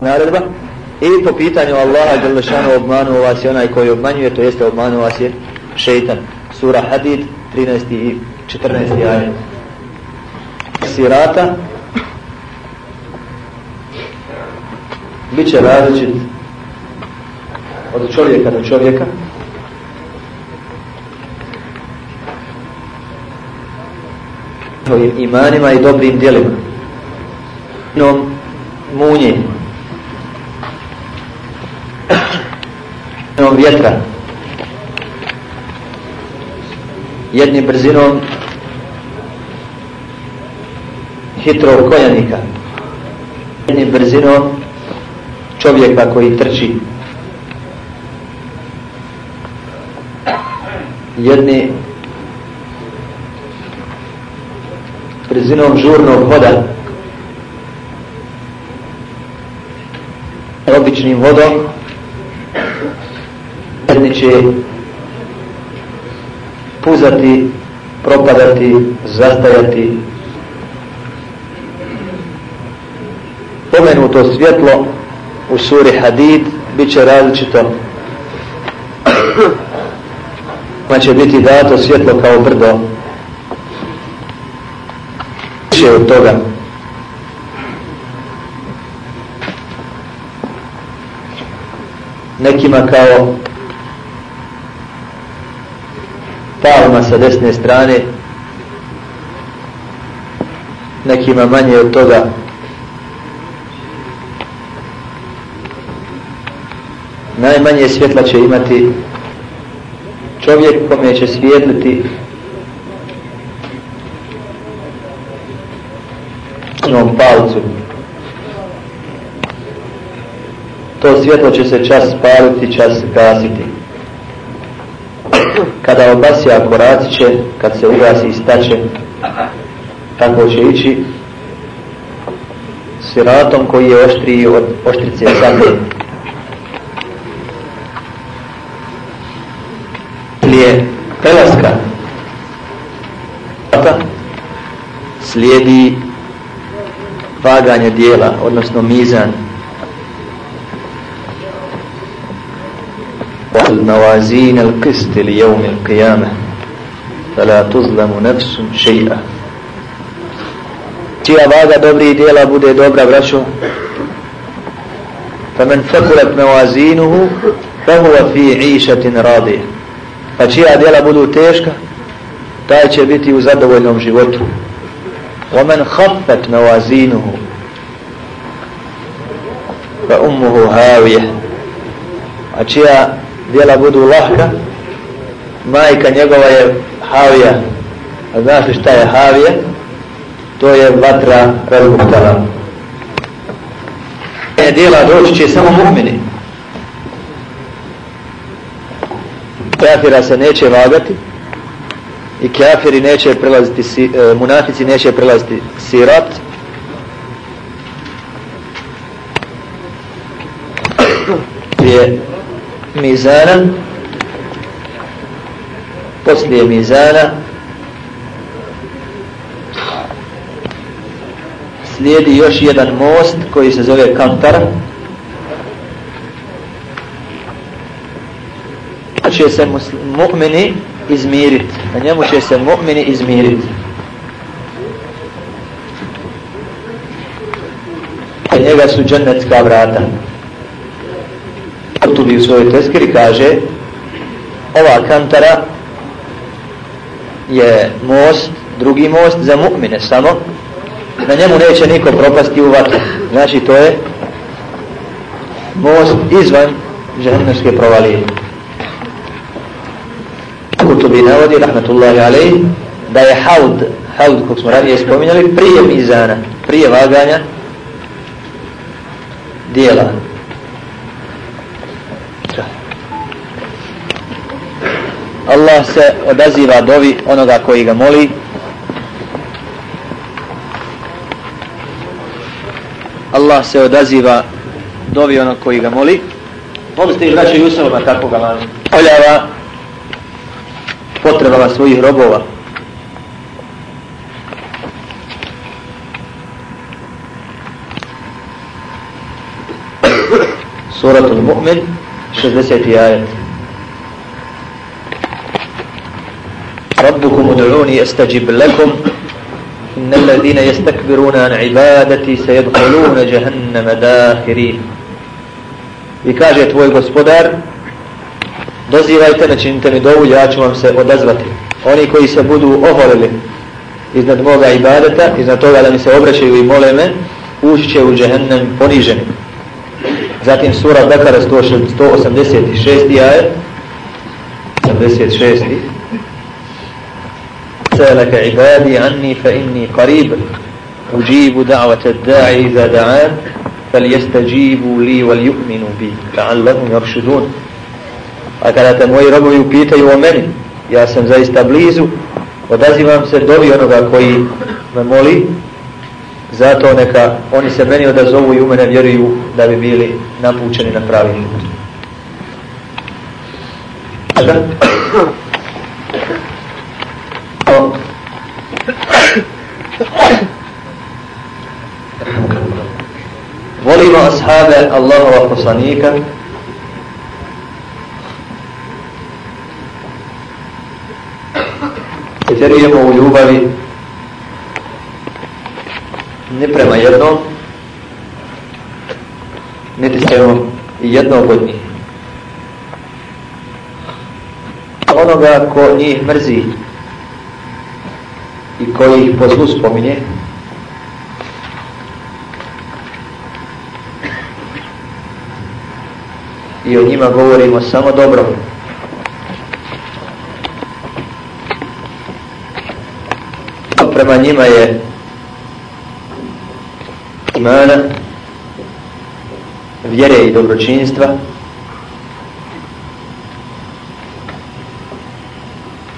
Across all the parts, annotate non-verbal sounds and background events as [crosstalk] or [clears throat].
naredba. I po pitanju Allaha Đelešanu obmanu vas je onaj koji obmanjuje to jeste obmanu vas je šeitan. Sura Hadid 13. i 14. ajet. Sirata. Bit će različit od čovjeka do čovjeka. Svojim imanima i dobrim djelima. Nom munje vjetra. Jednim brzinom hitrog konjanika jednim brzinom čovjeka koji trči. Jedni brzinom žurnog voda običnim vodom jedni će puzati propadati zastajati. Pomenuto svjetlo u suri Hadid bit će različito. [clears throat] Pa će biti dato svjetlo kao brdo. Više od toga. Nekima kao palma sa desne strane nekima manje od toga. Najmanje svjetla će imati čovjek kome će svijetliti onom palcu. To svjetlo će se čas spaliti, čas gasiti kada obasija koraciće, kad se ugasi i staće tako će ići siratom koji je oštriji od oštrice same je prelaska slijedi vaganje dijela, odnosno mizan. الموازين القسط ليوم القيامة فلا تظلم نفس شيئا. Čija vaga dobri dijela bude dobra braćo. فمن ثقلت موازينه فهو في عيشة راضية pa čija dijela budu teška taj će biti životu. ومن خفت موازينه فأمه هاوية a djela budu lahka majka njegova je havija. A znaš li šta je havija? To je vatra razbuktala djela doći će samo mu'mini. Kafira se neće vagati i kafiri neće prelaziti si, e, munafici neće prelaziti sirat je mizana poslije mizana slijedi još jedan most koji se zove Kantara će se mu'mini izmiriti. Na njemu će se mu'mini izmiriti. Njega su džennetska vrata. Kutubi u svojoj teskiri kaže ova kantara je most, drugi most za mu'mine samo. Na njemu neće niko propasti u vatru. Znači to je most izvan džennetske provalije. Kurtubi navodi, rahmatullahi alaih, da je haud, haud kog smo ranije spominjali, prije mizana, prije vaganja dijela. Allah se odaziva dovi onoga koji ga moli. Allah se odaziva dovi onog koji ga moli. Mogli ste i braće Jusufova tako ga mali. Oljava potrebama svojih robova. suratul mu'min 60. ajet ربكم ادعوني استجب لكم إن الذين يستكبرون عن عبادتي سيدخلون جهنم داخرين I kaže tvoj gospodar, dozivajte, načinite mi dovu, ja ću vam se odazvati. Oni koji se budu oholili iznad moga ibadeta, iznad toga da mi se obraćaju i mole me, ući će u džehennem poniženi. Zatim sura Bekara 186. ajet, 86. سألك عبادي عني فإني قريب أجيب دعوة الداعي إذا دعان فليستجيبوا لي وليؤمنوا بي لعلهم يرشدون أكلا تموي ربو يبيت يومني يا سم زايستا بليزو odazivam se dobi onoga koji me moli zato neka oni se meni odazovu i u mene vjeruju da bi bili napučeni na pravi put. Volimo ashabe Allahova poslanika. I vjerujemo u ljubavi. Ne prema jednom niti prema i jednog od njih. Onoga ko njih mrzi i koji ih po zlu spominje i o njima govorimo samo dobro. Prema njima je imana vjere i dobročinstva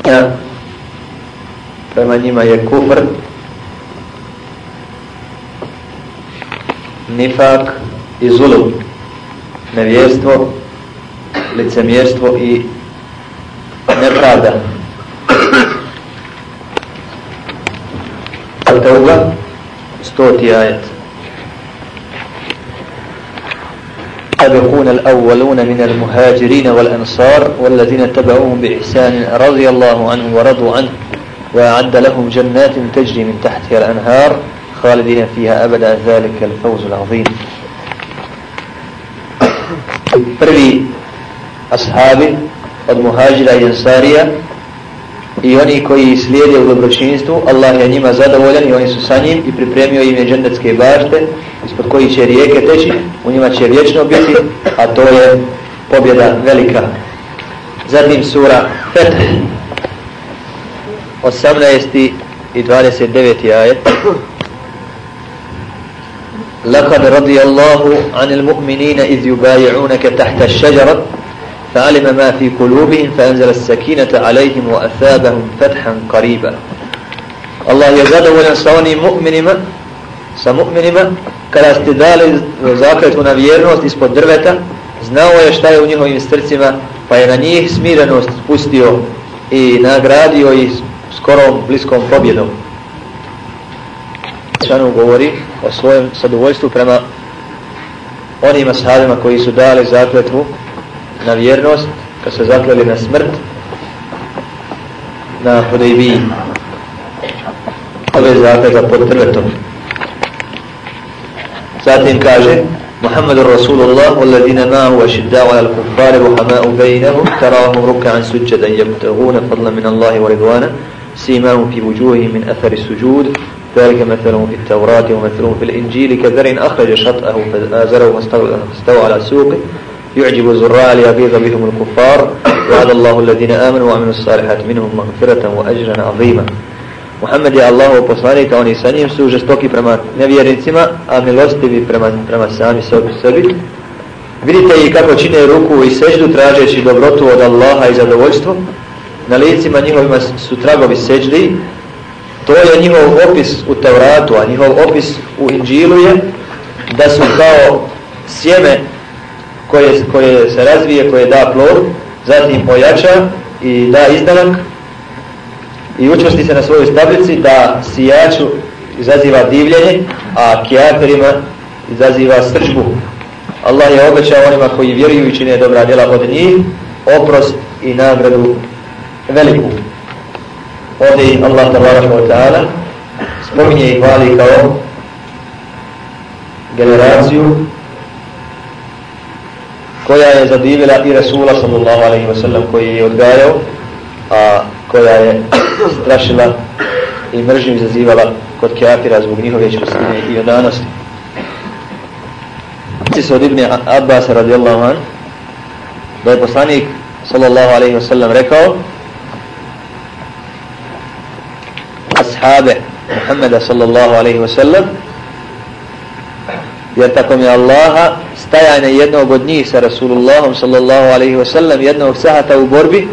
ja prema njima je kufr nifak i zulum nevjerstvo licemjerstvo i nepravda. Al-Tawba stoti ajet. السابقون الأولون من المهاجرين والأنصار والذين تبعوهم بإحسان رضي الله عنه ورضوا عنه وأعد لهم جنات تجري من تحتها الأنهار خالدين فيها أبدا ذلك الفوز العظيم ashabi od muhađira i ansarija i oni koji slijede u dobročinstvu Allah je njima zadovoljan i oni su sa njim i pripremio im je džendetske bašte ispod koji će rijeke teći u njima će vječno biti a to je pobjeda velika zatim sura Fetr 18. i 29. ajet لقد رضي الله عن المؤمنين إذ يبايعونك تحت الشجرة فعلم ما في قلوبهم فأنزل السكينة عليهم وأثابهم فتحا قريبا الله يزاد ونصوني مؤمنما سمؤمنما kada ste dali zakletu na vjernost ispod drveta, znao je šta je u njihovim srcima, pa je na njih smirenost spustio i nagradio ih skorom bliskom pobjedom. Šanu govori o svojem sadovoljstvu prema onim ashabima koji su dali zakletvu na vjernost, kad su zakleli na smrt, na Hudejbiji. Ove zakletva pod drvetom. Zatim kaže محمد رسول الله والذين معه أشداء على الكفار رحماء بينهم تراهم ركعا سجدا يبتغون فضلا من الله ورضوانا سيماهم في وجوههم من أثر السجود ذلك مثلهم في التوراة ومثلهم في الإنجيل كذر أخرج شطأه فآزره فاستوى على سوقه يعجب الزراع ليغيظ بهم الكفار وعد الله الذين آمنوا وعملوا الصالحات منهم مغفرة وأجرا عظيما Muhammed je Allahov poslanik, a oni sa njim su žestoki prema nevjernicima, a milostivi prema, prema sami sebi. sebi. Vidite i kako čine ruku i seždu tražeći dobrotu od Allaha i zadovoljstvo. Na licima njihovima su tragovi seždi. To je njihov opis u Tevratu, a njihov opis u Inđilu je da su kao sjeme koje, koje se razvije, koje da plod, zatim pojača i da izdanak, i učvrsti se na svojoj stablici da sijaču izaziva divljenje, a kjaterima izaziva sržbu. Allah je obećao onima koji vjeruju i čine dobra djela od njih, oprost i nagradu veliku. Ovdje Allah tabaraka wa ta'ala spominje i hvali kao generaciju koja je zadivila i Rasula sallallahu alaihi wa sallam koji je odgajao, a koja je [coughs] strašila i mržnju izazivala kod kafira zbog njihove čvrstine i odanosti. Ti se od Ibn Abbas radijallahu an, da je poslanik sallallahu alaihi wa sallam rekao ashabe Muhammeda sallallahu alaihi wa sallam jer tako mi Allaha stajanje jednog od njih sa Rasulullahom sallallahu alaihi wa sallam jednog sahata u borbi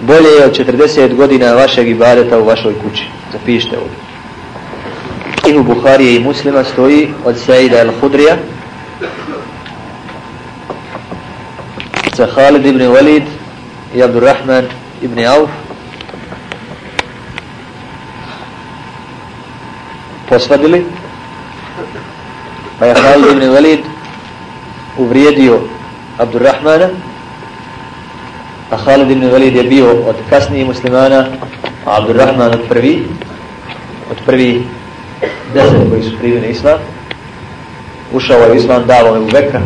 bolje je od 40 godina vašeg ibadeta u vašoj kući. Zapišite ovdje. I u Buharije i muslima stoji od Saida al-Hudrija sa Khalid ibn Walid i Abdurrahman ibn Auf posvadili pa je Khalid ibn Walid uvrijedio Abdurrahmana a Khalid ibn Walid je bio od kasnijih muslimana a Abdurrahman od prvi od prvi deset koji su primili islam. Ušao je u islam davo je u Bekra.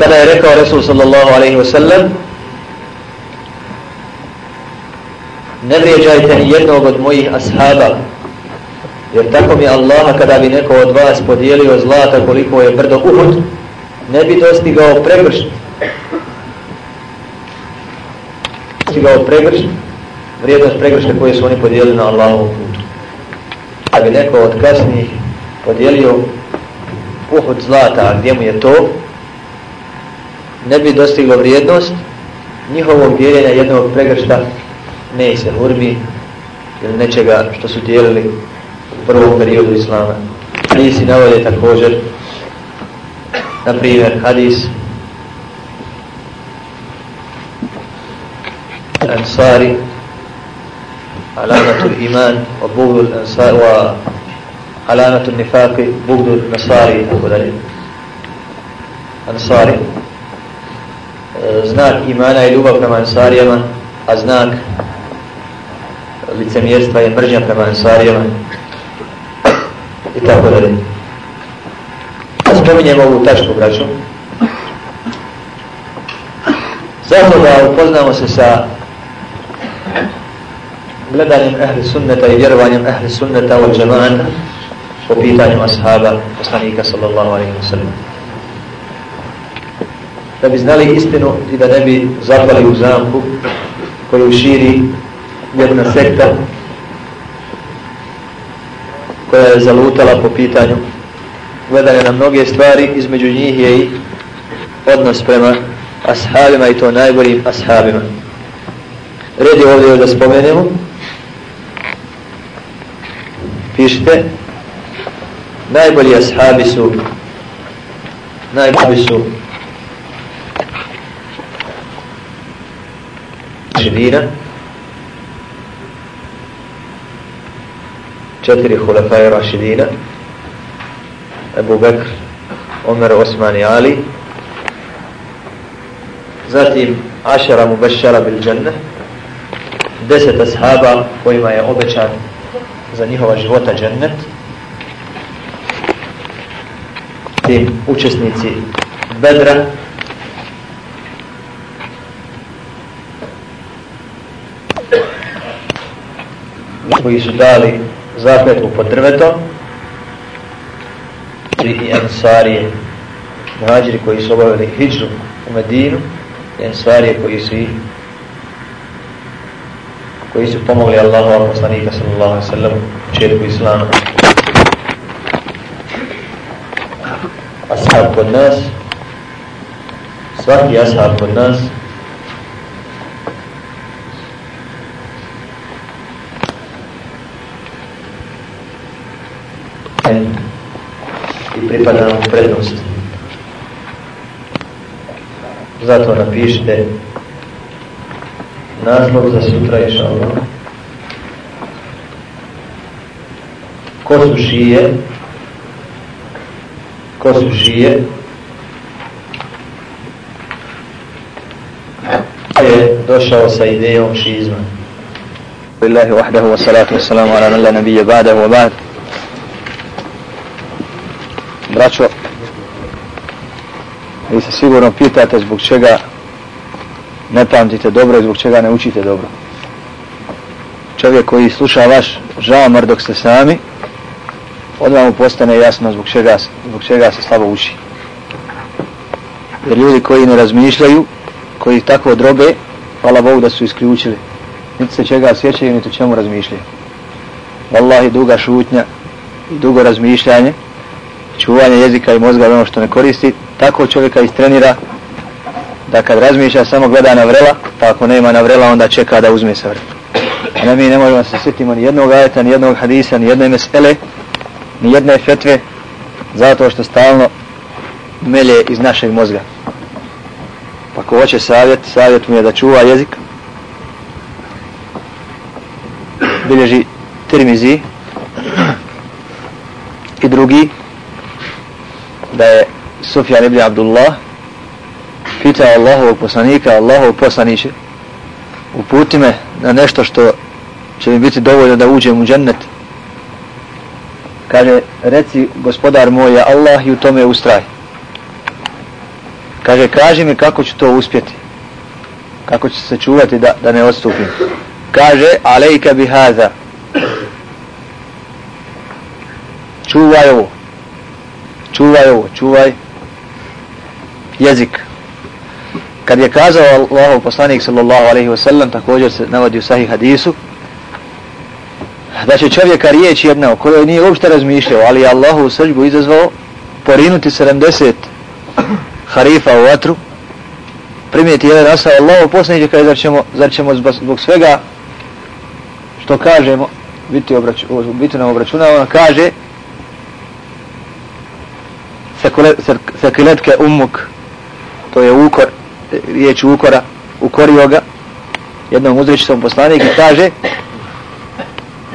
Tada je rekao Resul sallallahu alaihi wa sallam ne vrijeđajte jednog od mojih ashaba jer tako mi Allah kada bi neko od vas podijelio zlata koliko je brdo Uhud ne bi dostigao pregršt. Dostigao pregršt vrijednost pregršta koje su oni podijelili na Allahovom putu. A bi neko od kasnijih podijelio Uhud zlata a gdje mu je to ne bi dostiglo vrijednost njihovog dijeljenja jednog pregršta ne se hurbi ili nečega što su dijelili prvom periodu Islama. Hadisi navode također, na primjer, hadis Ansari علامة الإيمان وبغض الأنصار وعلامة النفاق بغض النصاري أقول أنصاري znak imana i ljubav prema Ansarijama, a znak licemjerstva je mržnja prema Ansarijama i tako dalje. Spominjem ovu tačku, braću. Zato da upoznamo se sa gledanjem ehli sunneta i vjerovanjem ehli sunneta od džemata po pitanju ashaba poslanika sallallahu alaihi wa sallam da bi znali istinu i da ne bi zapali u zamku koju širi jedna sekta koja je zalutala po pitanju gledanja na mnoge stvari, između njih je i odnos prema ashabima i to najboljim ashabima. Red je ovdje da spomenemo. Pišite. Najbolji ashabi su najbolji su živina četiri hulefaje Rašidina, Ebu Bekr, Omer, Osman i Ali, zatim Ašara Mubešara bil Dženne, deset ashaba kojima je obećan za njihova života džennet, tim učesnici Bedra, koji su dali zakletvu pod drvetom. I ensarije muhađiri koji su obavili hijđu u Medinu i ensarije koji su i koji su pomogli Allahu al poslanika sallallahu alaihi sallam u četku islama. Ashab kod nas svaki ashab kod nas i pripada nam prednost. Zato napišite naslov za sutra i šalno. Ko su šije? ko su šije je došao sa idejom šizma Billahi wahdahu wa salatu wa salamu ala nalla ba'dahu wa ba'd Braćo, vi se sigurno pitate zbog čega ne pamtite dobro i zbog čega ne učite dobro. Čovjek koji sluša vaš žamar dok ste sami, odmah mu postane jasno zbog čega, zbog čega se slabo uči. Jer ljudi koji ne razmišljaju, koji tako drobe, hvala Bogu da su isključili. Niti se čega sjećaju, niti čemu razmišljaju. Wallahi duga šutnja i dugo razmišljanje, čuvanje jezika i mozga ono što ne koristi, tako čovjeka istrenira da kad razmišlja samo gleda na vrela, pa ako nema na vrela onda čeka da uzme sa vrela. A ne mi ne možemo se sjetimo ni jednog ajeta, ni jednog hadisa, ni jedne mesele, ni jedne fetve, zato što stalno melje iz našeg mozga. Pa ko hoće savjet, savjet mu je da čuva jezik, bilježi Tirmizi i drugi da je Sufjan ibn Abdullah pitao Allahovog poslanika, Allahovog poslaniće, uputi me na nešto što će mi biti dovoljno da uđem u džennet. Kaže, reci gospodar moj je Allah i u tome ustraj. Kaže, kaži mi kako ću to uspjeti. Kako ću se čuvati da, da ne odstupim. Kaže, alejka bihaza. Čuvaj ovo. Čuvaj ovo, čuvaj jezik. Kad je kazao Allahov poslanik sallallahu alejhi ve sellem također se navodi u sahih hadisu da će čovjeka riječ jedna o kojoj nije uopšte razmišljao, ali je Allahu srđbu izazvao porinuti 70 harifa u vatru, primijeti jedan asao Allahov poslanik kaže zar ćemo, zar ćemo zbog svega što kažemo biti, obraču, biti nam obračunavano, kaže sekiletke umuk to je ukor riječ ukora ukorio ga jednom uzrečitom poslanik i kaže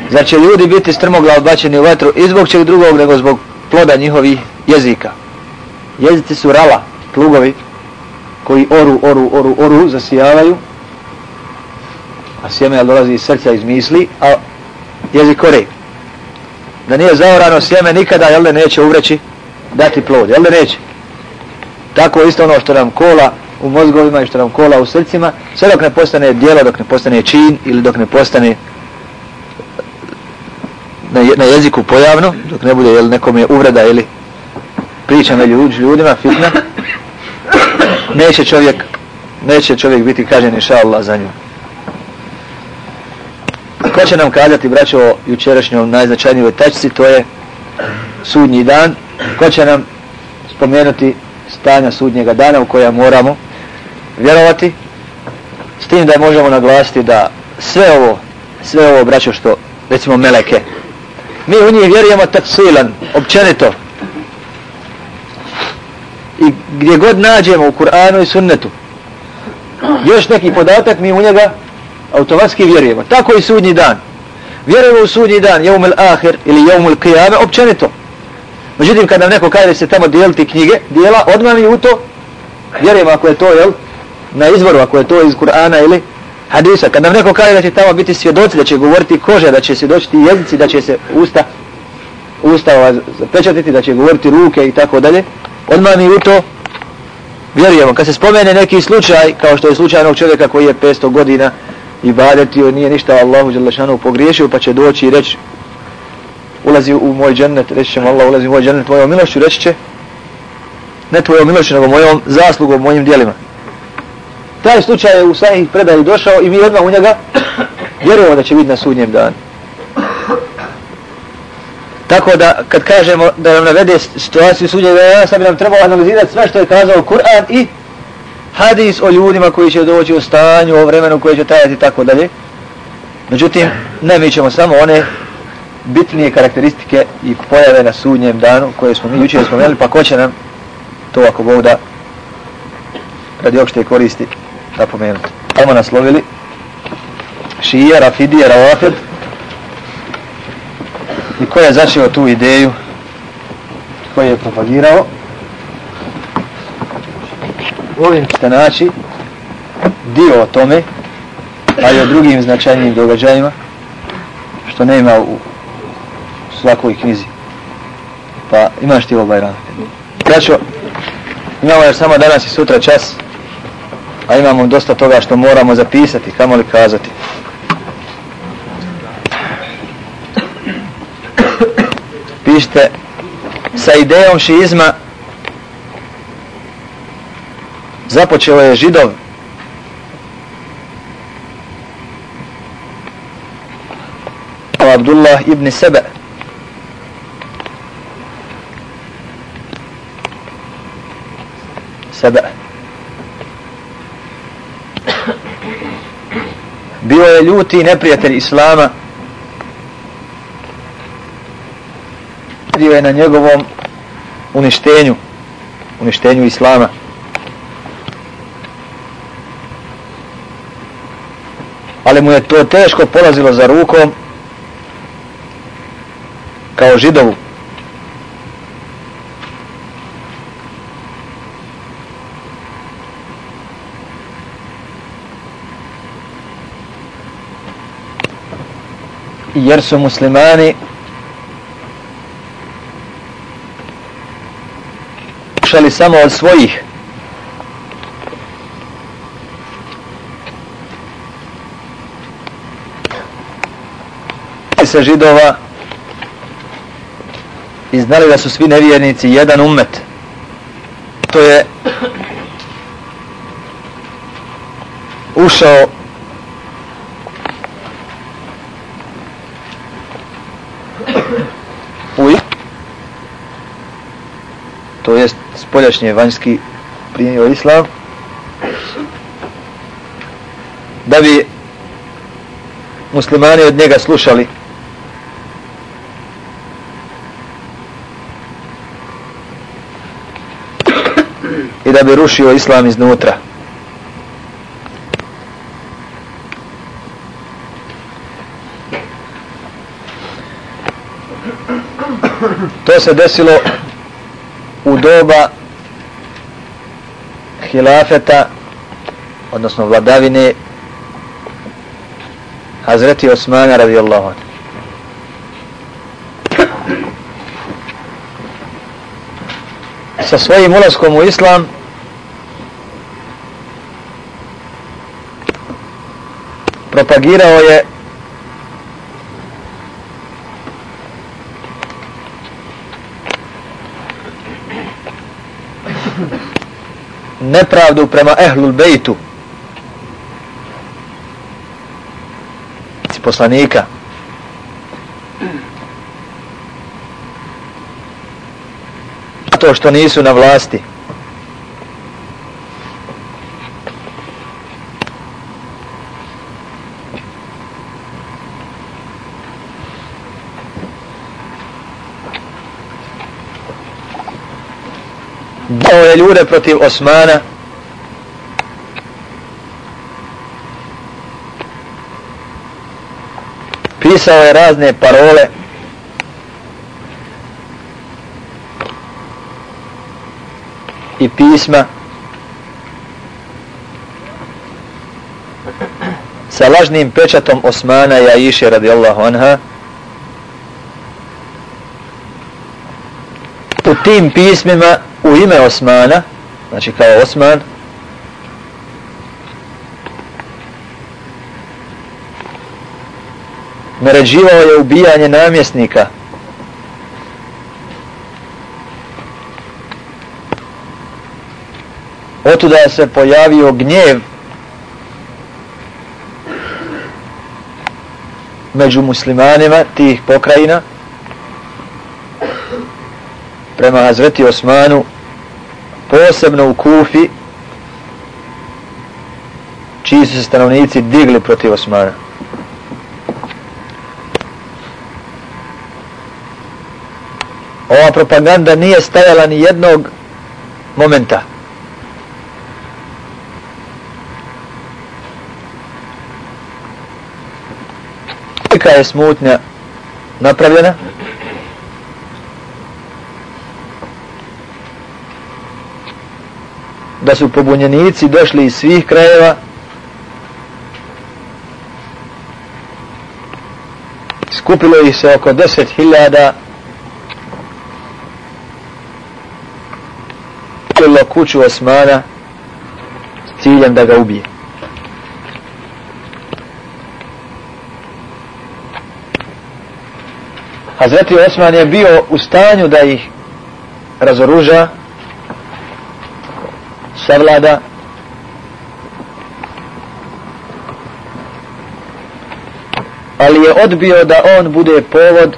zar će ljudi biti strmogla odbačeni u vatru i zbog čeg drugog nego zbog ploda njihovih jezika jezici su rala plugovi koji oru, oru, oru, oru zasijavaju a sjeme dolazi iz srca iz misli a jezik ore. da nije zaorano sjeme nikada jel ne neće uvreći dati plod, jel da neće? Tako isto ono što nam kola u mozgovima i što nam kola u srcima, sve dok ne postane dijelo, dok ne postane čin ili dok ne postane na, na jeziku pojavno, dok ne bude jel, nekom je uvreda ili priča među ljud, ljudima, fitna, neće čovjek neće čovjek biti kažen inša Allah za nju. Ko će nam kazati, braćo, o jučerašnjom najznačajnijoj tačci, to je sudnji dan, ko će nam spomenuti stanja sudnjega dana u koja moramo vjerovati s tim da možemo naglasiti da sve ovo sve ovo braćo što recimo meleke mi u njih vjerujemo tafsilan općenito. I gdje god nađemo u Kur'anu i sunnetu još neki podatak mi u njega automatski vjerujemo. Tako i sudnji dan. Vjerujemo u sudnji dan jeumel ahir ili jeumel qiyame općenito. Međutim, kad nam neko kaže da se tamo dijeliti knjige, dijela, odmah mi u to vjerujem ako je to, jel, na izvoru, ako je to iz Kur'ana ili hadisa. Kad nam neko kaže da će tamo biti svjedoci, da će govoriti kože, da će se doći jezici, da će se usta, usta zapečatiti, da će govoriti ruke i tako dalje, odmah mi u to vjerujemo. Kad se spomene neki slučaj, kao što je slučaj onog čovjeka koji je 500 godina i badetio, nije ništa Allahu Đelešanu pogriješio, pa će doći i reći ulazi u moj džennet, reći ćemo Allah ulazi u moj džennet mojom milošću, reći će ne tvojom milošću, nego mojom zaslugom, mojim dijelima. Taj slučaj je u sajih predaju došao i mi odmah u njega vjerujemo da će biti na sudnjem danu. Tako da kad kažemo da nam navede situaciju sudnjeg dana, sad bi nam trebalo analizirati sve što je kazao Kur'an i hadis o ljudima koji će doći u stanju, o vremenu koje će tajati i tako dalje. Međutim, ne mi ćemo samo one bitnije karakteristike i pojave na sudnjem danu koje smo mi jučer spomenuli, pa ko će nam to ako Bog da radi opšte koristi da pomenuti. Ajmo naslovili Šija, Rafidija, Ravafid i ko je začeo tu ideju? Koji je propagirao? U ovim ćete naći dio o tome, a i o drugim značajnim događajima, što nema u svakoj knjizi. Pa imaš ti ovaj ran. Braćo, imamo još samo danas i sutra čas, a imamo dosta toga što moramo zapisati, kamo li kazati. Pišite, sa idejom šizma započeo je židov Abdullah ibn Sebe Sebe bio je ljuti neprijatelj Islama. Bio je na njegovom uništenju uništenju Islama. Ali mu je to teško polazilo za rukom kao židovu. Jer su muslimani šali samo od svojih se židova i znali da su svi nevjernici jedan umet. To je ušao u to jest spoljašnje vanjski primio islam da bi muslimani od njega slušali i da bi rušio islam iznutra. To se desilo u doba hilafeta, odnosno vladavine Hazreti Osmana radijallahu anhu. Sa svojim ulaskom u islam propagirao je nepravdu prema ehlul bejtu poslanika. To što nisu na vlasti. Dao je ljude protiv Osmana. Pisao je razne parole. I pisma. Sa lažnim pečatom Osmana i Aisha radijallahu anha. U tim pismima ime Osmana, znači kao Osman, naređivao je ubijanje namjesnika. Otuda se pojavio gnjev među muslimanima tih pokrajina prema Hazreti Osmanu posebno u Kufi čiji su se stanovnici digli protiv Osmana. Ova propaganda nije stajala ni jednog momenta. Kolika je smutnja napravljena? Da su pobunjenici došli iz svih krajeva. Skupilo ih se oko deset hiljada. Kupilo kuću Osmana s ciljem da ga ubije. Hazreti Osman je bio u stanju da ih razoruža savlada. Ali je odbio da on bude povod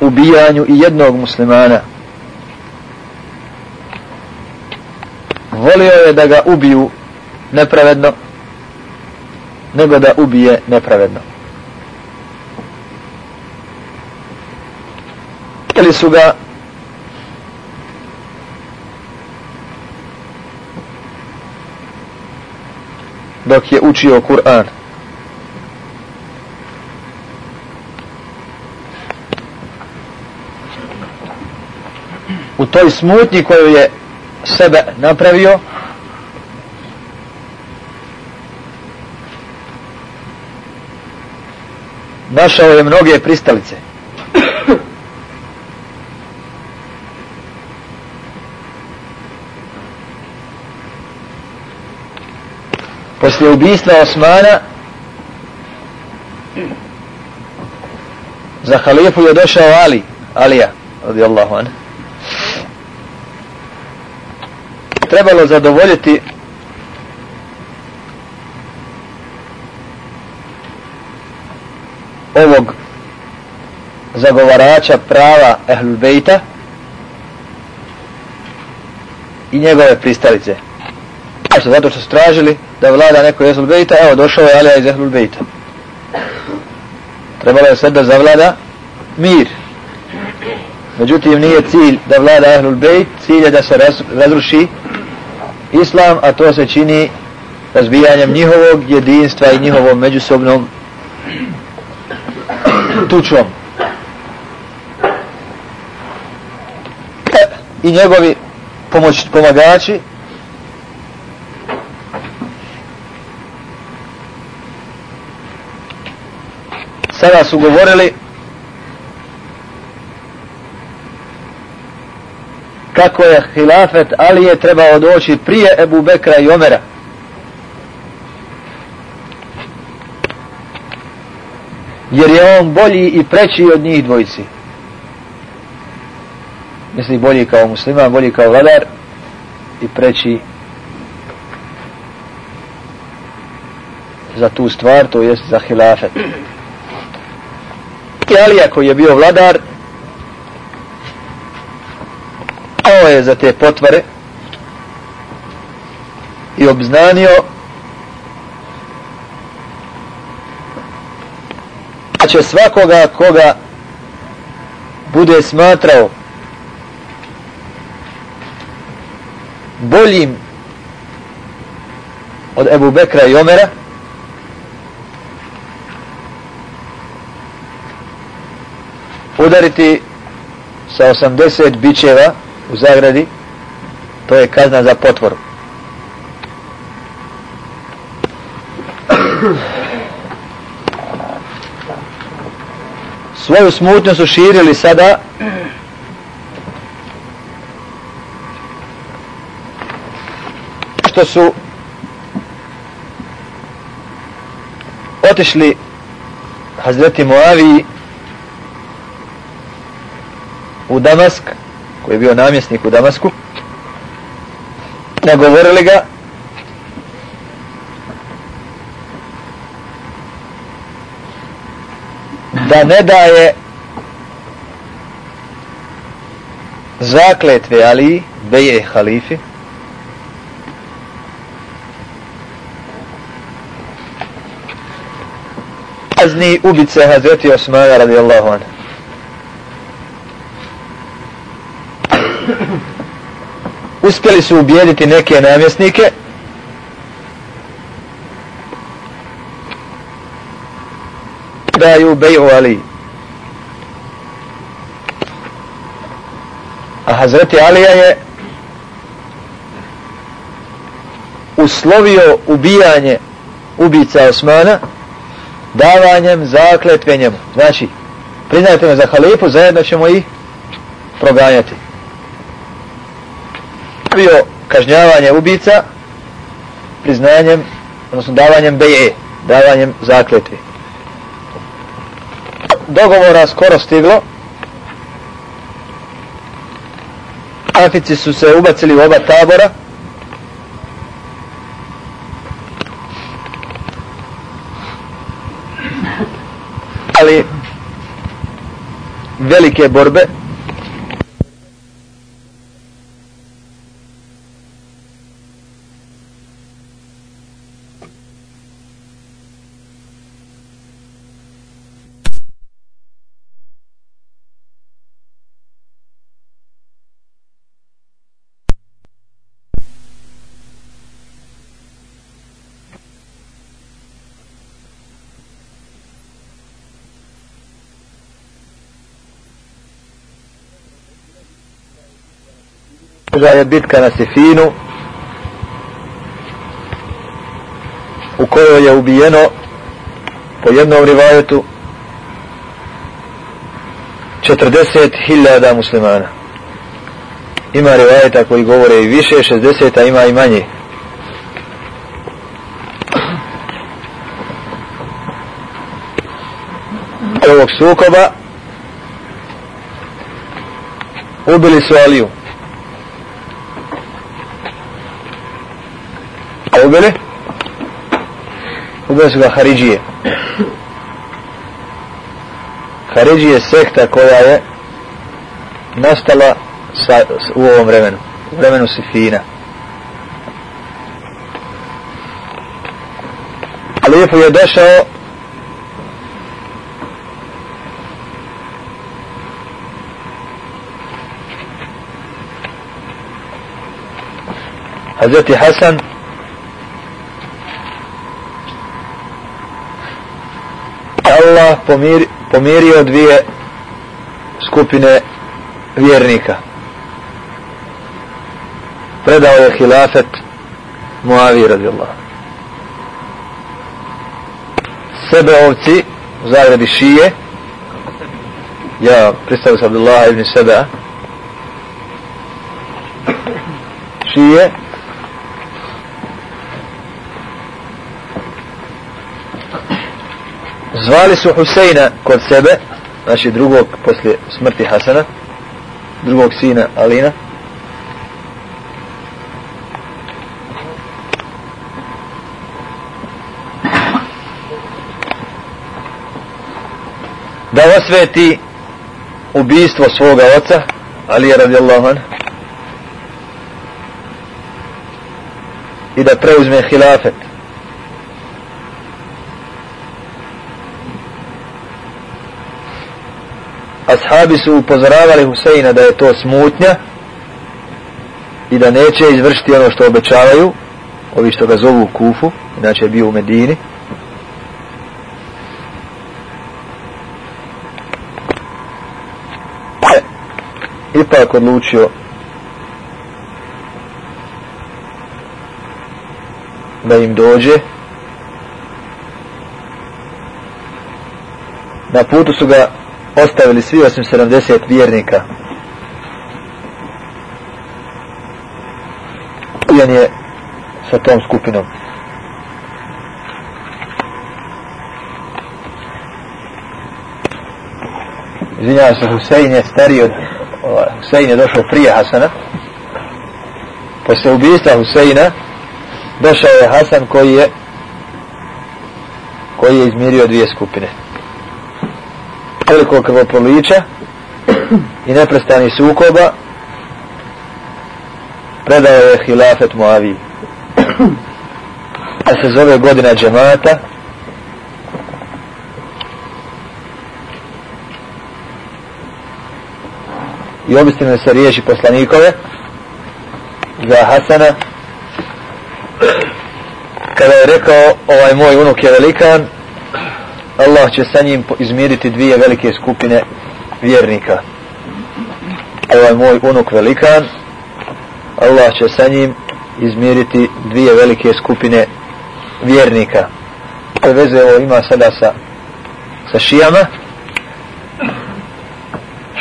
ubijanju i jednog muslimana. Volio je da ga ubiju nepravedno nego da ubije nepravedno. Ili su ga dok je učio Kur'an. U toj smutnji koju je sebe napravio, našao je mnoge pristalice. Poslije ubijstva Osmana za halifu je došao Ali Alija radijallahu anhu trebalo zadovoljiti ovog zagovarača prava Ehlul Bejta i njegove pristalice. Zašto? Zato što su tražili da vlada neko Ehlul Bejta, evo došao je Alija iz Ehlul Bejta. Trebalo je sve da zavlada mir. Međutim, nije cilj da vlada Ehlul Bejt, cilj je da se razruši Islam, a to se čini razbijanjem njihovog jedinstva i njihovom međusobnom tučom. I njegovi pomoć, pomagači Tada su govorili kako je hilafet Ali je trebao doći prije Ebu Bekra i Omera. Jer je on bolji i preći od njih dvojici. Misli bolji kao musliman, bolji kao vladar i preći za tu stvar, to jest za hilafet. Alija koji je bio vladar pao je za te potvare i obznanio da će svakoga koga bude smatrao boljim od Ebu Bekra i Omera udariti sa 80 bičeva u zagradi to je kazna za potvoru svoju smutnju su širili sada što su otišli Hazreti Moaviji u Damask, koji je bio namjesnik u Damasku, nagovorili ga da ne daje zakletve Ali, beje halifi, kazni ubice Hazreti Osmana radijallahu anhu. Uspjeli su ubijediti neke namjesnike da ju beju Ali Hazreti Alija je uslovio ubijanje ubica Osmana davanjem zakletve njemu. Znači, priznajte me za halifu, zajedno ćemo ih proganjati. Bio kažnjavanje ubica priznanjem, odnosno davanjem beje, davanjem zakletve. Dogovora skoro stiglo. Afici su se ubacili u oba tabora. Ali velike borbe Da je bitka na Sifinu u kojoj je ubijeno po jednom rivajetu 40.000 muslimana. Ima rivajeta koji govore i više, 60, a ima i manje. Ovog sukoba ubili su Aliju. Ubili? Ubili su ga Haridžije. Haridžije je sekta koja je nastala sa, u ovom vremenu. U vremenu Sifina. Alijefu je došao Hazreti Hasan pomir, pomirio dvije skupine vjernika. Predao je hilafet Muavi radijallahu. Sebe ovci u zagradi šije ja predstavio sam Abdullah ibn Sebe, šije zvali su Huseina kod sebe znači drugog poslije smrti Hasana drugog sina Alina. Da osveti ubijstvo svoga oca Ali je radijallahu an i da preuzme hilafet. Ashabi su upozoravali Huseina da je to smutnja i da neće izvršiti ono što obećavaju ovi što ga zovu Kufu inače je bio u Medini. Ipak odlučio da im dođe. Na putu su ga ostavili svi osim 70 vjernika. Ujan je sa tom skupinom. Izvinjavam se, Husein je stariji od... Ovaj, Husein je došao prije Hasana. Posle ubijstva Huseina došao je Hasan koji je koji je izmirio dvije skupine velikog krvoprolića i neprestani sukoba predao je hilafet Moavi a se zove godina džemata. I obistine se riješi poslanikove za Hasana. Kada je rekao ovaj moj unuk je velikan Allah će sa njim izmiriti dvije velike skupine vjernika. ovaj moj unuk velikan Allah će sa njim izmiriti dvije velike skupine vjernika To veze ovo ima sada sa sa šijama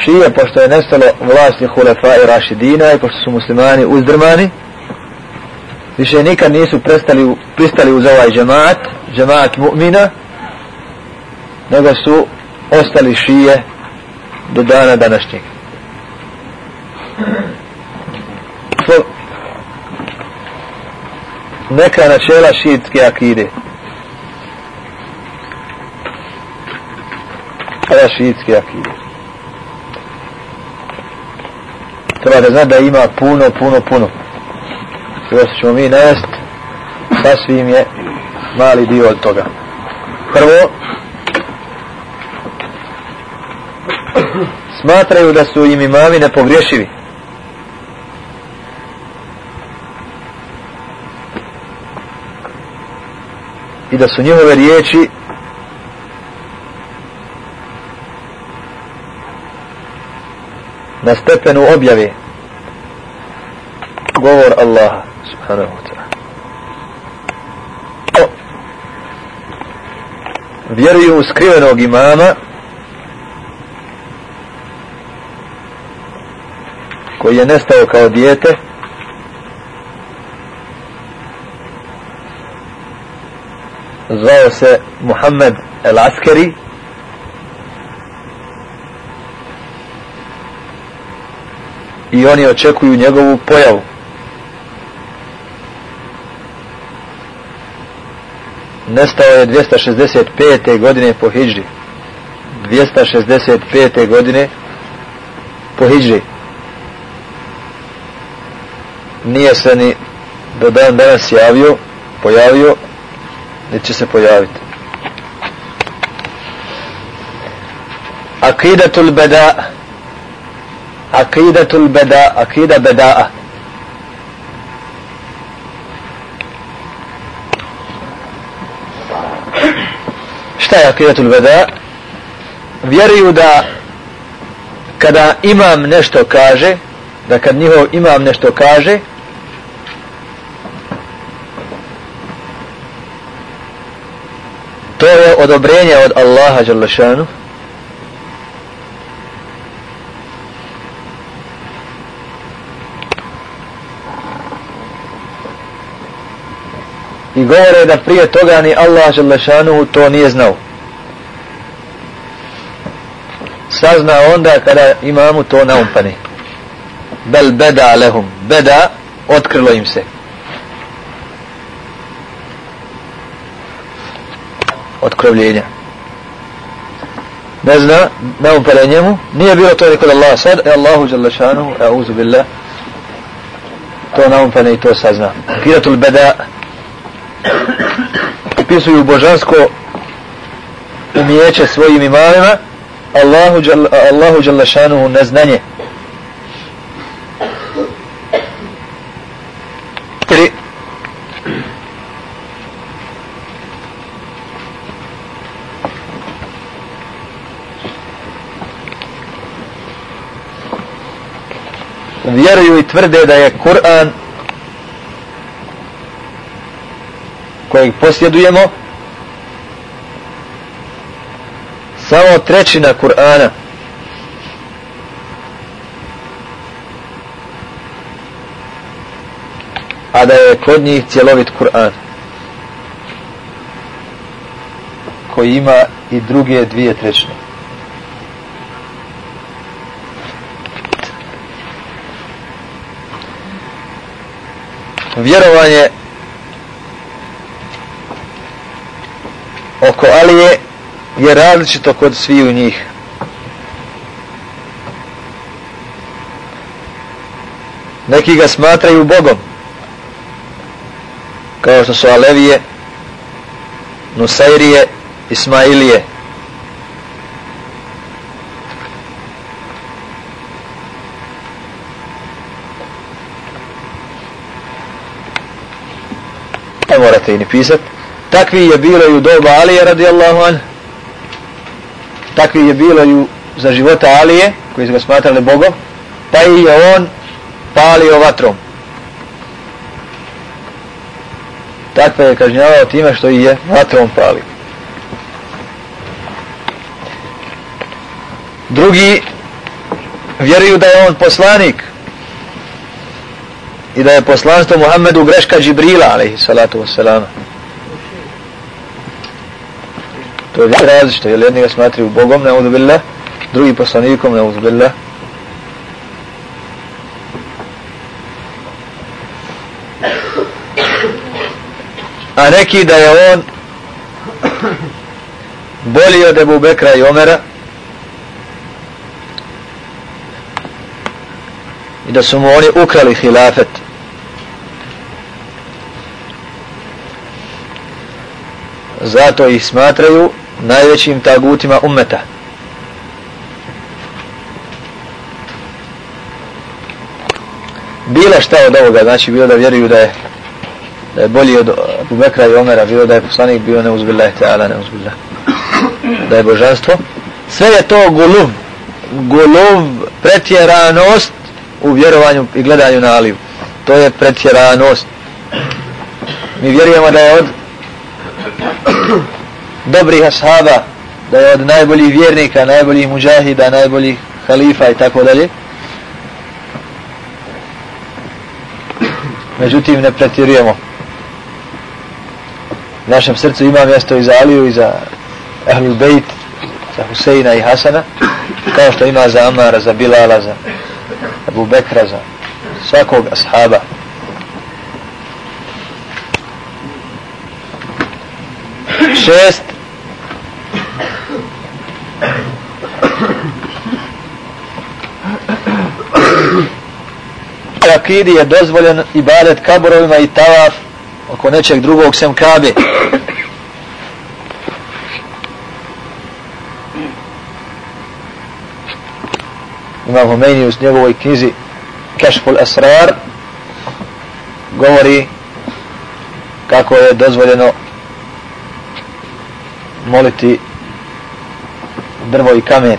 šije pošto je nestalo vlasti hulefa i rašidina i pošto su muslimani uzdrmani više nikad nisu prestali, pristali uz ovaj džemaat džemaat mu'mina nego su ostali šije do dana današnjeg. Neka načela šiitske akide. Ova šiitske akide. Treba da zna da ima puno, puno, puno. Sve što ćemo mi najest sasvim je mali dio od toga. Prvo smatraju da su im imami nepogrešivi i da su njihove riječi na stepenu objave govor Allaha subhanahu wa ta'ala. Vjeruju u skrivenog imama koji je nestao kao dijete zvao se Muhammed El Askeri i oni očekuju njegovu pojavu nestao je 265. godine po Hidži 265. godine po Hidži nije se ni do dan danas javio pojavio neće će se pojaviti. Akidatul beda akidatul beda akida bedaa šta je akidatul beda? Vjeruju da kada imam nešto kaže da kad njihov imam nešto kaže to je odobrenje od Allaha Đalešanu i govore da prije toga ni Allah Đalešanu to nije znao. Sazna onda kada imamu to naumpani bel beda lehum. Beda otkrilo im se. Otkrovljenja. Ne zna, ne upere njemu, nije bilo to nikod Allah sad, e Allahu Đalešanu, e auzu billah, to na upere i to sazna. Kiratul beda, upisuju božansko umijeće svojim imamima, Allahu jalla, Allahu jalla neznanje. Vjeruju i tvrde da je Kur'an kojeg posjedujemo samo trećina Kur'ana. A da je kod njih cjelovit Kur'an koji ima i druge dvije trećine. Vjerovanje oko Alije je različito kod svi u njih. Neki ga smatraju Bogom, kao što su Alevije, Nusairije, Ismailije. Ne i ni pisat. Takvi je bilo i u doba Alije radijallahu an takvi je bilo i za života Alije koji su ga smatrali Bogom pa je on palio vatrom. Takve je kažnjavao time što je vatrom palio. Drugi vjeruju da je on poslanik i da je poslanstvo Muhammedu greška Džibrila alaihi salatu wassalam to je različito jer jedni ga smatriju Bogom ne drugi poslanikom ne a neki da je on bolji od Ebu Bekra i Omera i da su mu oni ukrali hilafet. Zato ih smatraju najvećim tagutima ummeta. Bila šta od ovoga znači bilo da vjeruju da je da je bolji od Abu Bekra i Omera bilo da je poslanik bio neuzbillah ta'ala neuzbillah. Da je božanstvo. Sve je to gulub, gulub, pretjeranost u vjerovanju i gledanju na Aliju. To je pretjeranost. Mi vjerujemo da je od dobrih ashaba da je od najboljih vjernika najboljih muđahida najboljih halifa i tako dalje. Međutim ne pretjerujemo. U našem srcu ima mjesto i za Aliju i za Ahlul Bejt za Huseina i Hasana kao što ima za Amara, za Bilala, za Abu Bekra, za svakog ashaba. Šest. Akidi je dozvoljen ibadet kaburovima i tavaf oko nečeg drugog sem kabe. Ima Homeni u njegovoj knjizi Kešful Asrar. Govori kako je dozvoljeno moliti drvo i kamen.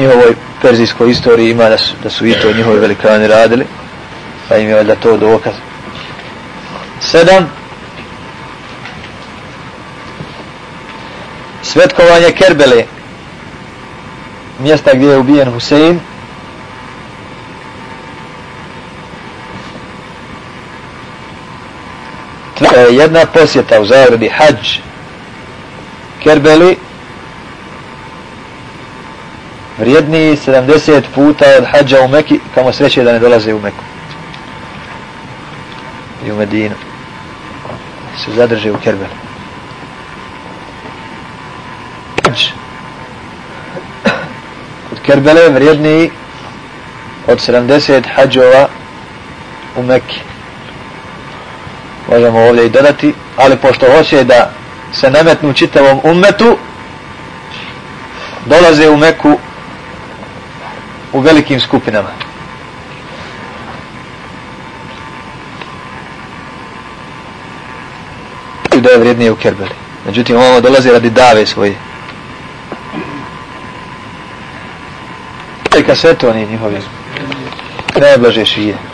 I u ovoj perzijskoj istoriji ima da su, da su i to njihovi velikani radili pa im je valjda to dokaz. Sedam. Svetkovanje Kerbele mjesta gdje je ubijen Husein E, jedna posjeta u Zagrebi hađ Kerbeli vrijedni 70 puta od hađa u Meki kamo sreće da ne dolaze u Meku i u Medinu. Se zadrže u Kerbeli. Hađ kod Kerbele vrijedni od 70 hađova u Meki možemo ovdje i dodati ali pošto hoće da se nametnu čitavom ummetu dolaze u Meku u velikim skupinama. I da je vrijednije u Kerbeli. Međutim ovo dolaze radi dave svoje. I kasetu oni njihovi najblaže šije.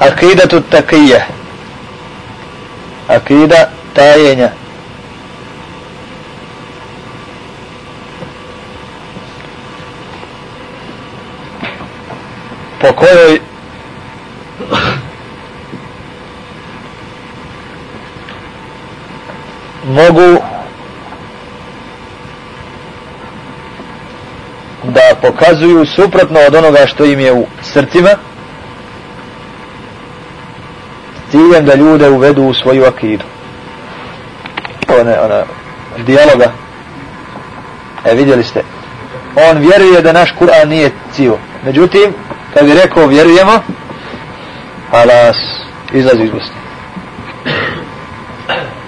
Akidatu takije. Akida tajenja. Po kojoj mogu da pokazuju suprotno od onoga što im je u srcima ciljem da ljude uvedu u svoju akidu. Ona, ona, dijaloga. E, vidjeli ste. On vjeruje da naš Kur'an nije cijel. Međutim, kad bi rekao vjerujemo, alas, izlazi iz Bosne.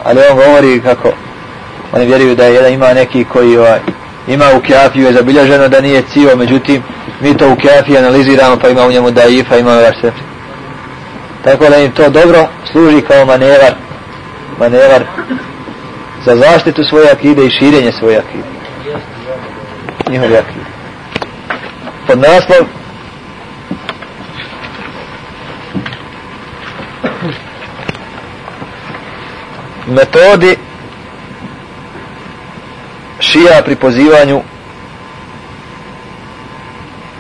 Ali on govori kako oni vjeruju da je jedan ima neki koji ovaj, ima u kjafiju je zabilježeno da nije cijel, međutim, mi to u kafiji analiziramo pa ima u njemu daifa, ima vaš se tako da im to dobro služi kao manevar manevar za zaštitu svoje akide i širenje svoje akide. Njihove akide. Pod naslov metodi šija pri pozivanju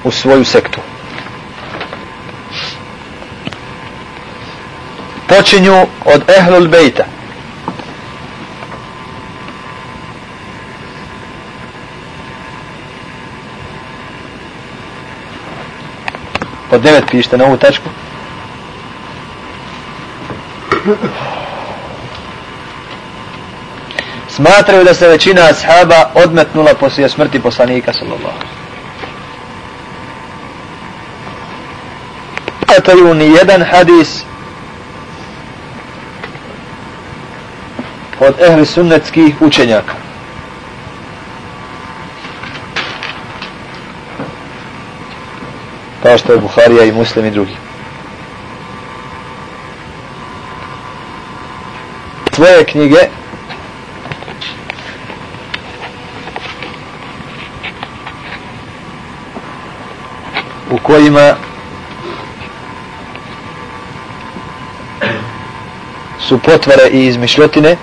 u svoju sektu. Počinju od Ehlul Bejta. Pod devet pište na ovu tačku. Smatraju da se većina ashaba odmetnula poslije smrti poslanika sallallahu Ataju ni jedan hadis od ehli sunnetskih učenjaka. Kao što je Buharija i Muslim i drugi. Svoje knjige u kojima su potvore i izmišljotine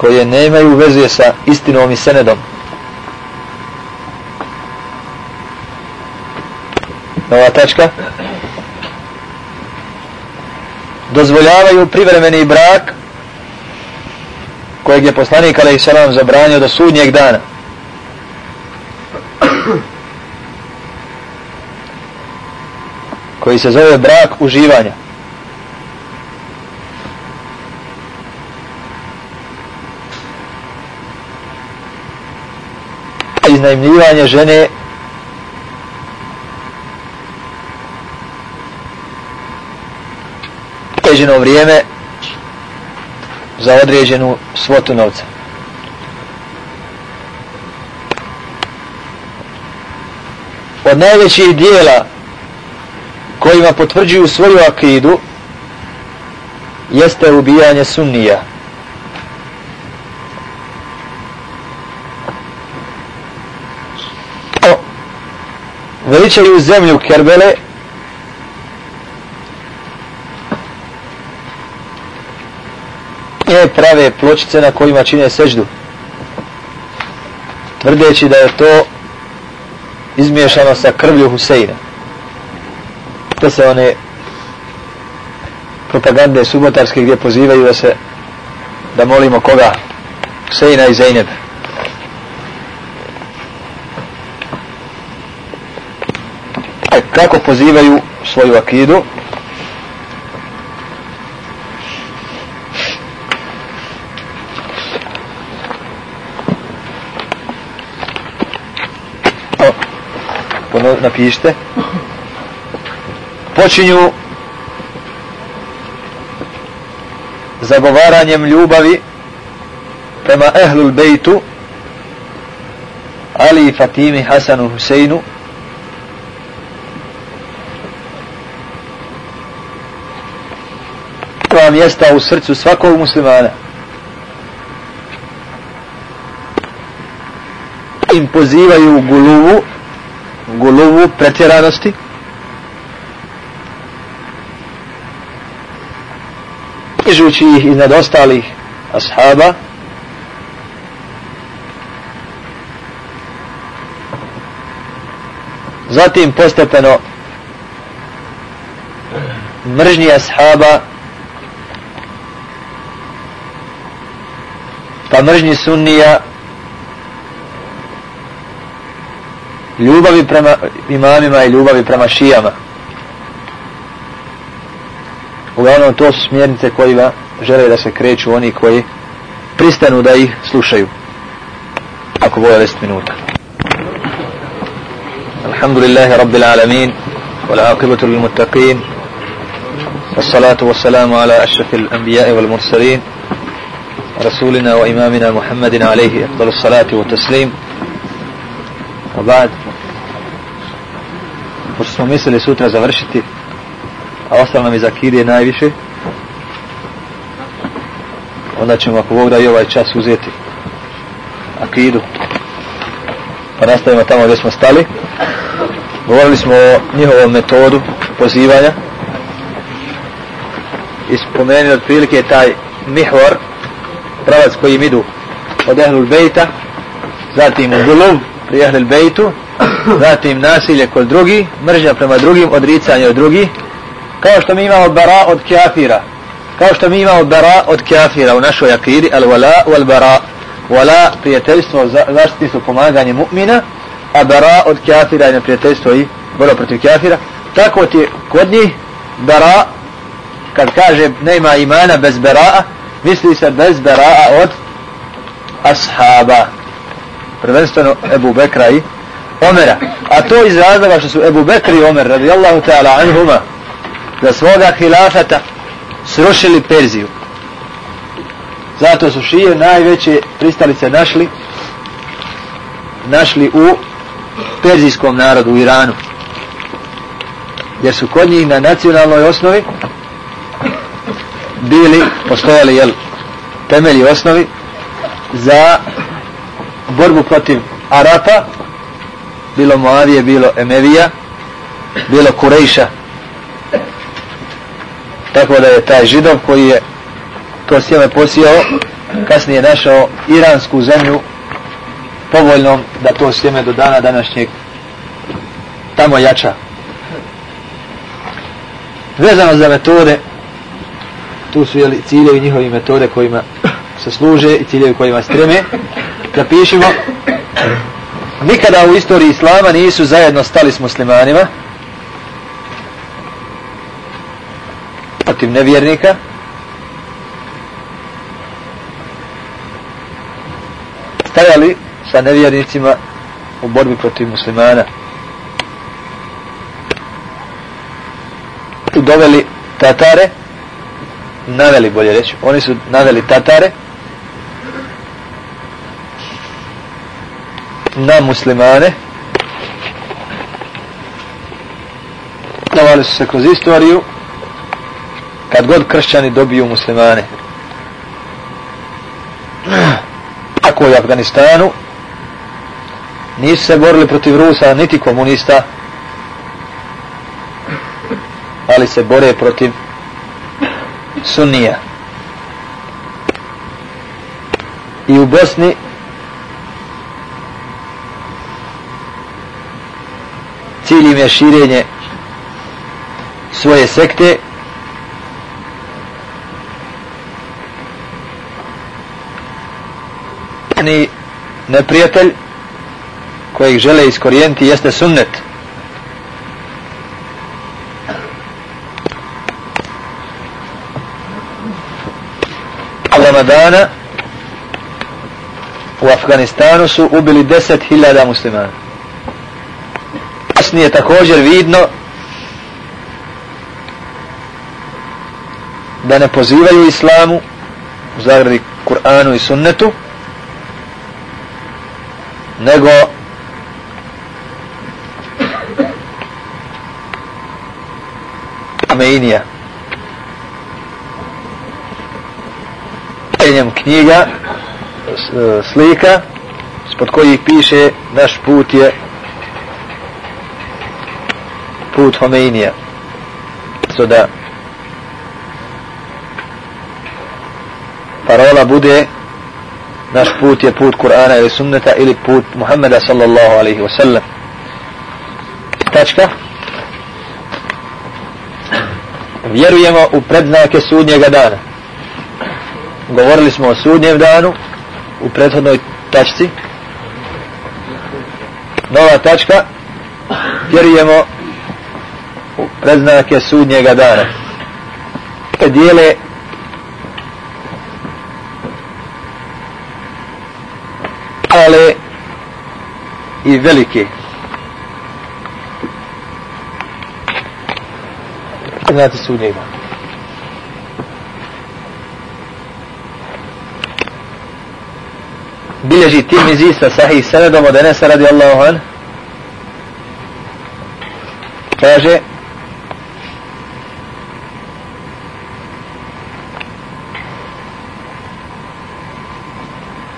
koje nemaju veze sa istinom i senedom. Nova tačka. Dozvoljavaju privremeni brak kojeg je poslanik alaih salam zabranio do sudnjeg dana. koji se zove brak uživanja. Iznajmljivanje žene određeno vrijeme za određenu svotu novca. Od najvećih dijela kojima potvrđuju svoju akidu jeste ubijanje sunnija. Veličaju zemlju Kerbele. I prave pločice na kojima čine seždu. Tvrdeći da je to izmiješano sa krvlju Huseina. To se one propagande subotarske gdje pozivaju da se da molimo koga? Huseina i Zeynep kako pozivaju svoju akidu? Pono, napišite. Počinju zagovaranjem ljubavi prema ehlul bejtu Ali Fatimi Hasanu Huseinu prva mjesta u srcu svakog muslimana. Im pozivaju guluvu, guluvu pretjeranosti, ižući ih iznad ostalih ashaba, zatim postepeno mržnji ashaba pa mržnji sunnija ljubavi prema imamima i ljubavi prema šijama uglavnom to su smjernice kojima žele da se kreću oni koji pristanu da ih slušaju ako boje 10 minuta Alhamdulillahi Rabbil Alamin والعاقبة للمتقين والصلاة والسلام على أشرف الأنبياء والمرسلين رسولنا وإمامنا محمد عليه أفضل الصلاة والتسليم وبعد Pošto smo mislili sutra završiti a ostalo nam iz akide najviše, onda ćemo ako Bog da i ovaj čas uzeti akidu. Pa nastavimo tamo gdje smo stali. Govorili smo o njihovom metodu pozivanja. I spomenuli otprilike taj mihvar, pravac koji idu od Ehlul Bejta, zatim u pri Ehlul Bejtu, zatim nasilje kod drugi, mržnja prema drugim, odricanje od drugi, kao što mi imamo bara od kafira, kao što mi imamo bara od kafira u našoj akidi, al wala wal bara, wala prijateljstvo, zaštitnistvo, pomaganje mu'mina, a bara od kafira je neprijateljstvo i borba protiv kafira, tako ti kod njih bara, kad kaže nema imana bez bara, misli se bez bera'a od ashaba, prvenstveno Ebu Bekra i Omera. A to iz razloga što su Ebu Bekri i Omer, radijallahu ta'ala anhuma, za svoga hilafata srušili Perziju. Zato su šije najveće pristalice našli našli u perzijskom narodu, u Iranu. Jer su kod njih na nacionalnoj osnovi bili, postojali jel, temelji osnovi za borbu protiv Arapa, bilo Moavije, bilo Emevija, bilo Kurejša. Tako da je taj židov koji je to sjeme posijao, kasnije našao iransku zemlju povoljnom da to sjeme do dana današnjeg tamo jača. Vezano za metode, tu su jeli, ciljevi njihovi metode kojima se služe i ciljevi kojima streme, zapišimo, nikada u istoriji Islama nisu zajedno stali s muslimanima, protiv nevjernika, stajali sa nevjernicima u borbi protiv muslimana. Tu doveli Tatare, naveli bolje reći, oni su naveli Tatare na muslimane, navali su se kroz istoriju, kad god kršćani dobiju muslimane. [clears throat] Tako je u Afganistanu, nisu se borili protiv Rusa, niti komunista, ali se bore protiv Sunnija. I u Bosni cilj im je širenje svoje sekte ni neprijatelj kojeg žele iskorijenti jeste sunnet. Ramadana u Afganistanu su ubili deset hiljada muslimana. Kasnije također vidno da ne pozivaju islamu u zagradi Kur'anu i sunnetu nego Ameinija. Knjiga, e, slika, spod kojih piše naš put je put Homeinija. So da parola bude naš put je put Kur'ana ili sunneta ili put Muhammeda sallallahu alaihi wasallam. Tačka vjerujemo u predznake sudnjega dana. Govorili smo o sudnjem danu u prethodnoj tačci. Nova tačka. Vjerujemo u predznake sudnjega dana. Dijele ale i velike. znate sudnjeg dana. bilježi tim iz Isa sahih senedom od Enesa radi Allahu an. Kaže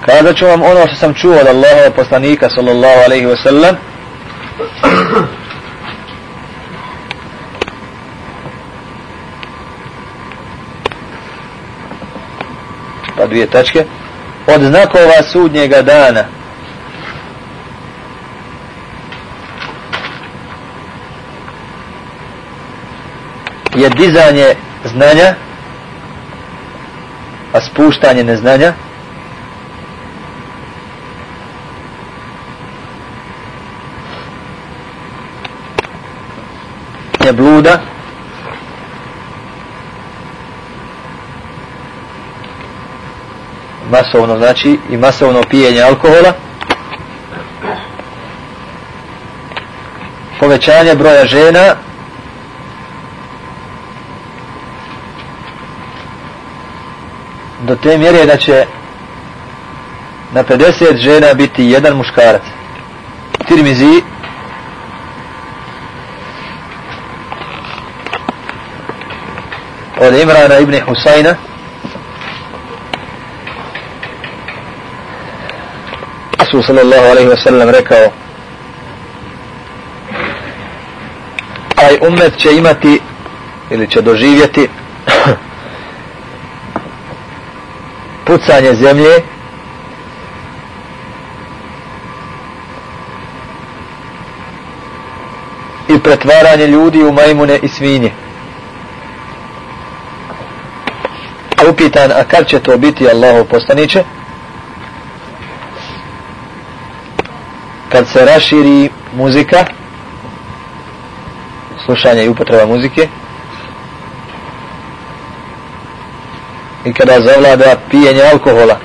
kazat ću vam ono što sam čuo od Allahova poslanika sallallahu alaihi wa sallam. Pa dvije tačke od znakova sudnjega dana. Je dizanje znanja a spuštanje neznanja. Je bluda masovno znači i masovno pijenje alkohola. Povećanje broja žena. Do te mjere da će na 50 žena biti jedan muškarac. Tirmizi. Od Imrana ibn Husajna Rasul sallallahu alaihi wa sallam rekao aj umet će imati ili će doživjeti [clears throat] pucanje zemlje i pretvaranje ljudi u majmune i svinje. Upitan a kad će to biti Allahu postaniće kad se raširi muzika slušanje i upotreba muzike i kada zavlada pijenje alkohola.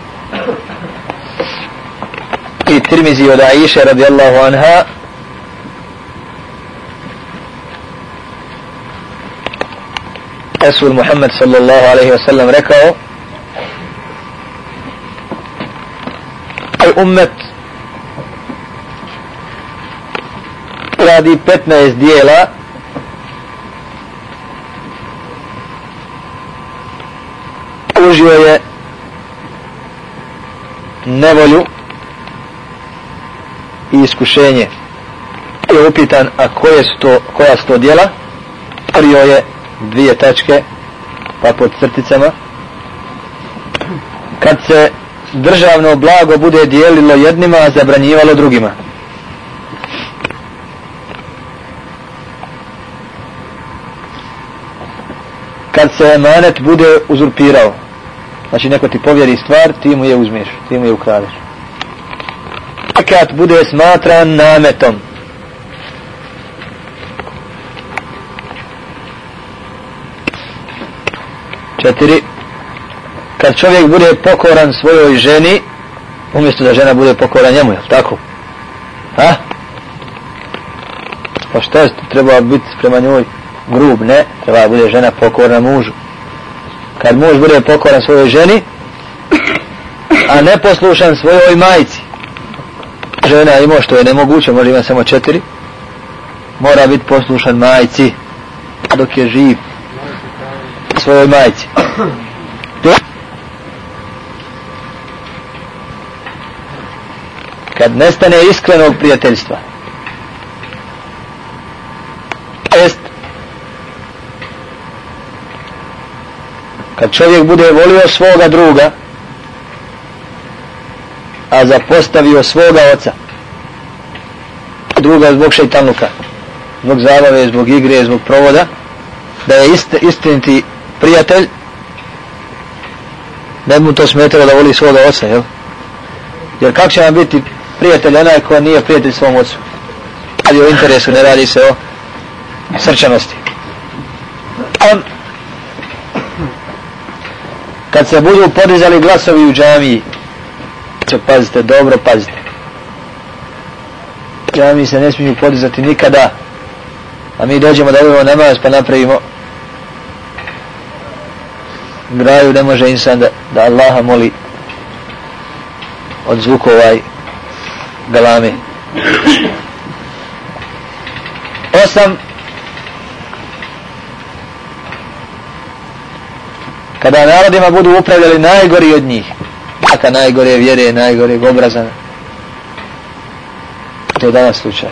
I tirmizi od Aisha radijallahu anha Rasul Muhammad sallallahu alaihi wa sallam rekao Al ummet uradi 15 dijela užio je nevolju i iskušenje. Je upitan a koje su to koja su to dijela? Prio je dvije tačke pa pod crticama. Kad se državno blago bude dijelilo jednima a zabranjivalo drugima. Se emanet bude uzurpirao. Znači neko ti povjeri stvar ti mu je uzmeš ti mu je ukradeš. Kad bude smatran nametom. Četiri. Kad čovjek bude pokoran svojoj ženi umjesto da žena bude pokoran njemu je tako? Ha? Pa što je treba biti prema njoj? Grub ne treba da bude žena pokorna mužu kad muž bude pokoran svojoj ženi a ne poslušan svojoj majci žena ima što je nemoguće može ima samo četiri mora biti poslušan majci dok je živ svojoj majci. Kad nestane iskrenog prijateljstva, jest kad čovjek bude volio svoga druga, a zapostavio svoga oca, druga zbog šeitanluka, zbog zabave, zbog igre, zbog provoda, da je ist, istiniti prijatelj ne mu to smetalo da voli svoga oca jel? jer kako će nam biti prijatelj onaj ko nije prijatelj svom ocu radi o interesu ne radi se o srčanosti on kad se budu podizali glasovi u džamiji pazite dobro pazite džamiji se ne smiju podizati nikada a mi dođemo da uvijemo namaz pa napravimo graju ne može insan da, da Allaha moli od zvukova galame. Osam kada narodima budu upravljali najgori od njih Taka najgore vjere, najgore obraza. To je danas slučaj.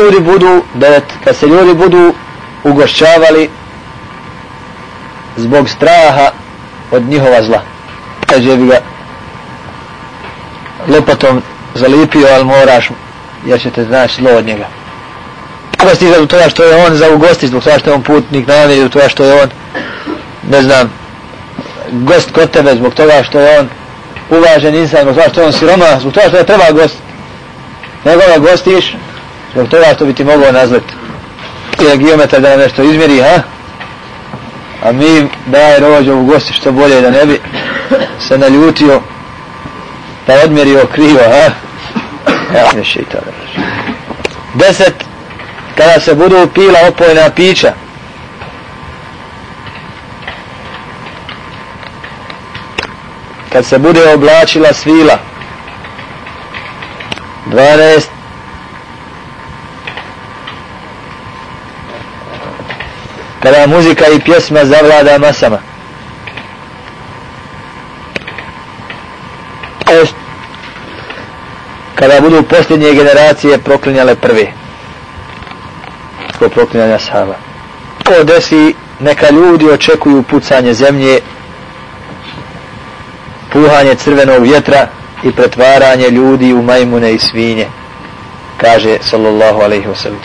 Ljudi budu, devet, kad se ljudi budu ugošćavali zbog straha od njihova zla. Kaže bi ga lopatom zalipio, ali moraš, jer ćete znaći zlo od njega. Kako stiže do toga što je on za ugosti, zbog toga što je on putnik na namjer, zbog toga što je on, ne znam, gost kod tebe, zbog toga što je on uvažen insan, zbog toga što je on siroma, zbog toga što je treba gost. Nego ga gostiš, zbog toga što bi ti mogao nazvat. I geometar da nam nešto izmjeri, ha? A mi daj rođo u gosti što bolje da ne bi se naljutio pa odmjerio krivo, ha? Ja, ne šeitan. Deset, kada se budu pila opojna pića, kad se bude oblačila svila, 12, kada muzika i pjesma zavlada masama. Kada budu posljednje generacije proklinjale prve. Ko proklinjanje ashaba. To desi, neka ljudi očekuju pucanje zemlje, puhanje crvenog vjetra i pretvaranje ljudi u majmune i svinje. Kaže sallallahu alaihi wa sallam.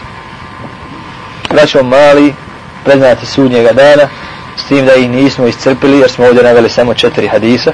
Braćom mali, preznati sudnjega dana, s tim da ih nismo iscrpili jer smo ovdje naveli samo četiri hadisa.